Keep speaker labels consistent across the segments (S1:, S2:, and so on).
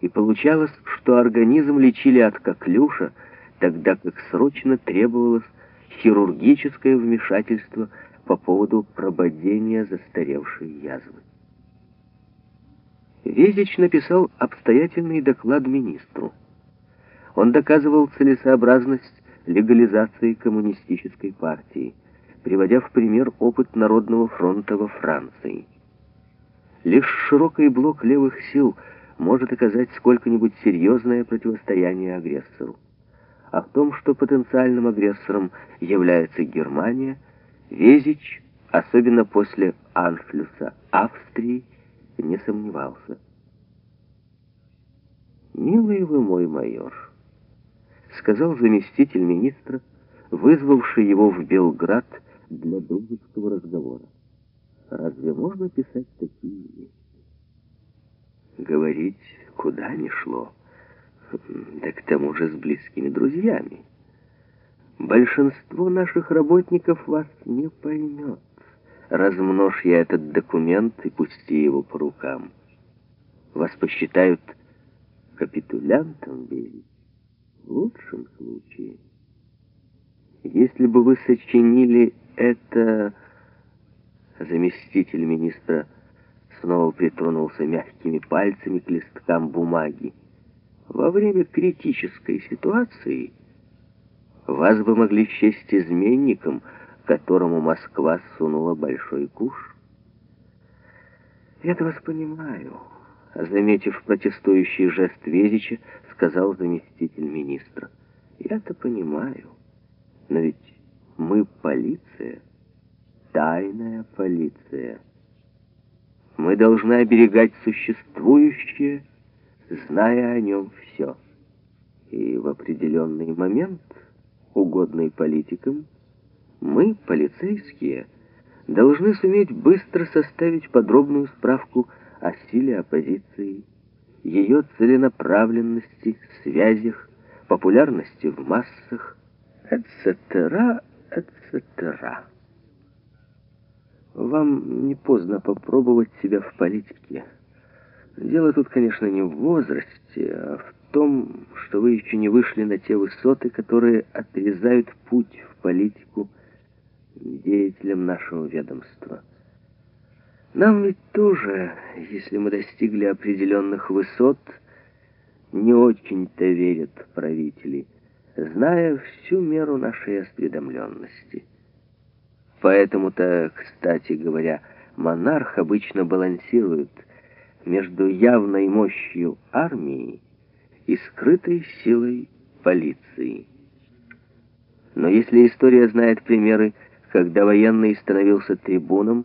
S1: и получалось, что организм лечили от коклюша, тогда как срочно требовалось хирургическое вмешательство по поводу прободения застаревшей язвы. Везич написал обстоятельный доклад министру. Он доказывал целесообразность легализации коммунистической партии, приводя в пример опыт Народного фронта во Франции. Лишь широкий блок левых сил может оказать сколько-нибудь серьезное противостояние агрессору. А в том, что потенциальным агрессором является Германия, Везич, особенно после аншлюса Австрии, не сомневался. «Милый вы мой майор», — сказал заместитель министра, вызвавший его в Белград для дружеского разговора. «Разве можно писать такие вещи?» Говорить куда ни шло, да к тому же с близкими друзьями. Большинство наших работников вас не поймет. Размножь я этот документ и пусти его по рукам. Вас посчитают капитулянтом, Белли. В лучшем случае. Если бы вы сочинили это... Заместитель министра снова притронулся мягкими пальцами к листкам бумаги. Во время критической ситуации вас бы могли счесть изменником, которому Москва сунула большой куш. Я-то вас понимаю, заметив протестующий жест Везича, сказал заместитель министра. Я-то понимаю, но ведь мы полиция, тайная полиция. Мы должны оберегать существующее, зная о нем все. И в определенный момент, угодный политикам, мы, полицейские, должны суметь быстро составить подробную справку о силе оппозиции, ее целенаправленности, связях, популярности в массах, etc., etc. Вам не поздно попробовать себя в политике. Дело тут, конечно, не в возрасте, а в том, что вы еще не вышли на те высоты, которые отрезают путь в политику деятелям нашего ведомства. Нам ведь тоже, если мы достигли определенных высот, не очень-то верят правители, зная всю меру нашей осведомленности. Поэтому-то, кстати говоря, монарх обычно балансирует между явной мощью армии и скрытой силой полиции. Но если история знает примеры, когда военный становился трибуном,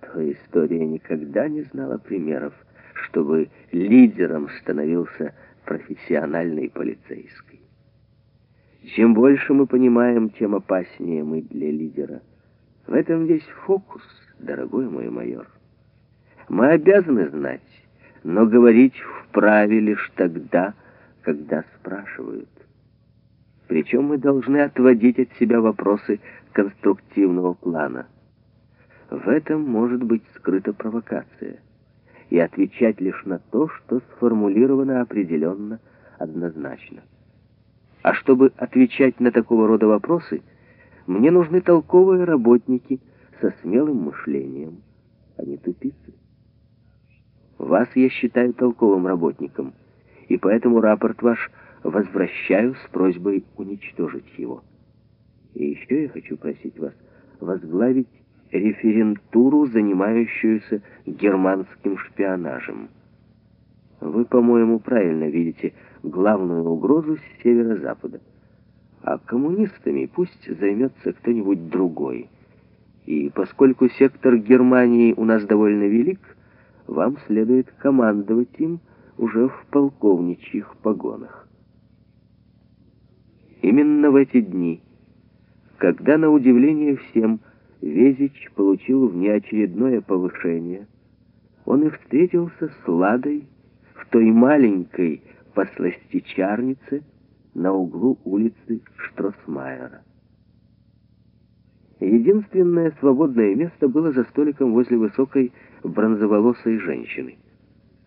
S1: то история никогда не знала примеров, чтобы лидером становился профессиональный полицейский. Чем больше мы понимаем, тем опаснее мы для лидера. В этом весь фокус, дорогой мой майор. Мы обязаны знать, но говорить вправе лишь тогда, когда спрашивают. Причем мы должны отводить от себя вопросы конструктивного плана. В этом может быть скрыта провокация. И отвечать лишь на то, что сформулировано определенно, однозначно. А чтобы отвечать на такого рода вопросы, мне нужны толковые работники со смелым мышлением, а не тупицы. Вас я считаю толковым работником, и поэтому рапорт ваш возвращаю с просьбой уничтожить его. И еще я хочу просить вас возглавить референтуру, занимающуюся германским шпионажем. Вы, по-моему, правильно видите главную угрозу с северо-запада. А коммунистами пусть займется кто-нибудь другой. И поскольку сектор Германии у нас довольно велик, вам следует командовать им уже в полковничьих погонах. Именно в эти дни, когда, на удивление всем, Везич получил внеочередное повышение, он и встретился с Ладой той маленькой посластичарнице на углу улицы Штросмайера. Единственное свободное место было за столиком возле высокой бронзоволосой женщины.